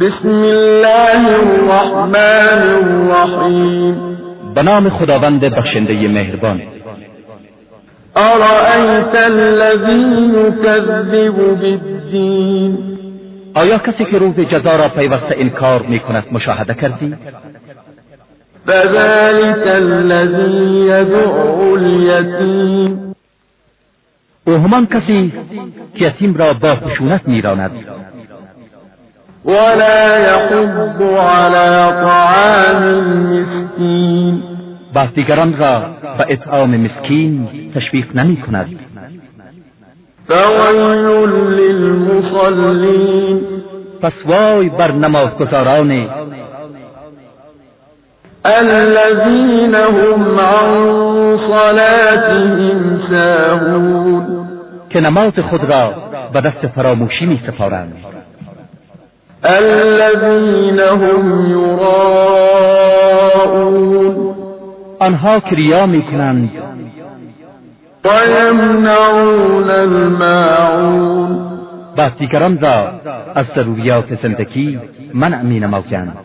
بسم الله الرحمن الرحیم. به نام خداوند بخشنده مهربان. ارأیت الذی یکذب بالدین. آیا کسی که روز جزا را پیوسته انکار می کند مشاهده کردی؟ فذلك الذی یدعو الیتیم. او همان کسی که یتیم را با خشونت میراند. ولا يحض على طعام المسكين. و دیگران را به اطعام مسکین تشویق نمی کند. فويل للمصلين پس وای بر نمازگزاران الذين هم عن صلاتهم ساهون. که نماز خود را به دست فراموشی می سپارند. الذين هم يراءون. آنها که ریا می کنند ويمنعون الماعون. و دیگران را از ضروریات زندگی منع می نمایند